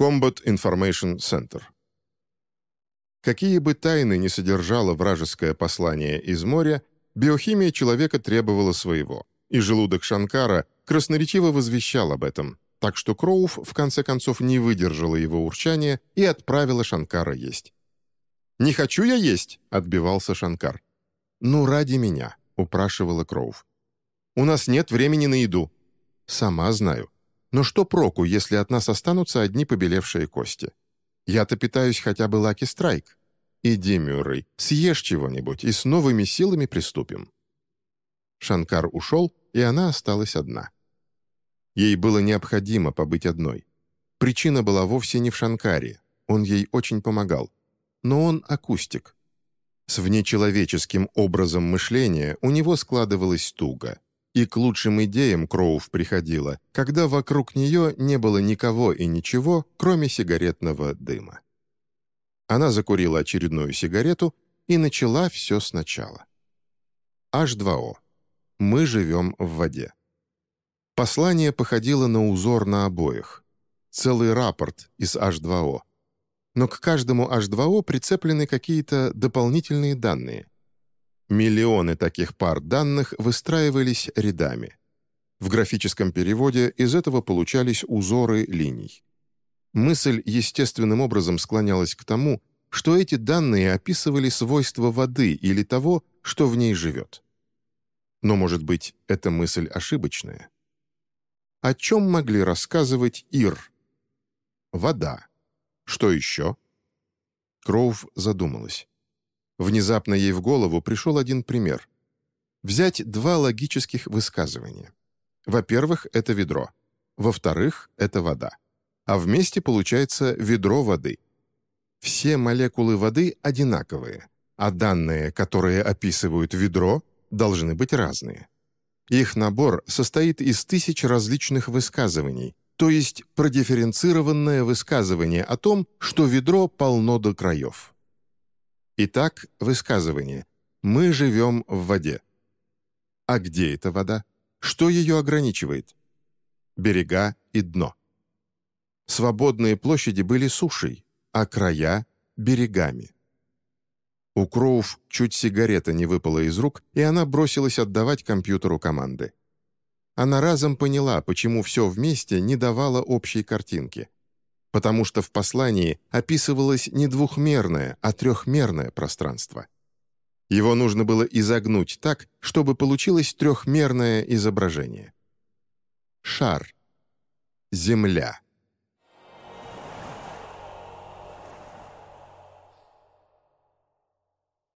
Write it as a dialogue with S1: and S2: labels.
S1: Combat Information Center. Какие бы тайны ни содержало вражеское послание из моря, биохимия человека требовала своего, и желудок Шанкара красноречиво возвещал об этом, так что Кроув в конце концов не выдержала его урчания и отправила Шанкара есть. «Не хочу я есть!» — отбивался Шанкар. «Ну, ради меня», — упрашивала Кроув. «У нас нет времени на еду». «Сама знаю. Но что проку, если от нас останутся одни побелевшие кости? Я-то питаюсь хотя бы Лаки Страйк. Иди, Мюррей, съешь чего-нибудь и с новыми силами приступим». Шанкар ушел, и она осталась одна. Ей было необходимо побыть одной. Причина была вовсе не в Шанкаре, он ей очень помогал. Но он акустик. С внечеловеческим образом мышления у него складывалось туго. И к лучшим идеям Кроув приходила, когда вокруг нее не было никого и ничего, кроме сигаретного дыма. Она закурила очередную сигарету и начала все сначала. H2O. Мы живем в воде. Послание походило на узор на обоих. Целый рапорт из H2O. Но к каждому H2O прицеплены какие-то дополнительные данные. Миллионы таких пар данных выстраивались рядами. В графическом переводе из этого получались узоры линий. Мысль естественным образом склонялась к тому, что эти данные описывали свойства воды или того, что в ней живет. Но, может быть, эта мысль ошибочная? О чем могли рассказывать Ир? Вода. Что еще? Кроув задумалась. Внезапно ей в голову пришел один пример. Взять два логических высказывания. Во-первых, это ведро. Во-вторых, это вода. А вместе получается ведро воды. Все молекулы воды одинаковые, а данные, которые описывают ведро, должны быть разные. Их набор состоит из тысяч различных высказываний, то есть продифференцированное высказывание о том, что ведро полно до краев. Итак, высказывание «Мы живем в воде». А где эта вода? Что ее ограничивает? Берега и дно. Свободные площади были сушей, а края — берегами. У Кроув чуть сигарета не выпала из рук, и она бросилась отдавать компьютеру команды. Она разом поняла, почему все вместе не давало общей картинки. Потому что в послании описывалось не двухмерное, а трехмерное пространство. Его нужно было изогнуть так, чтобы получилось трехмерное изображение. Шар. Земля.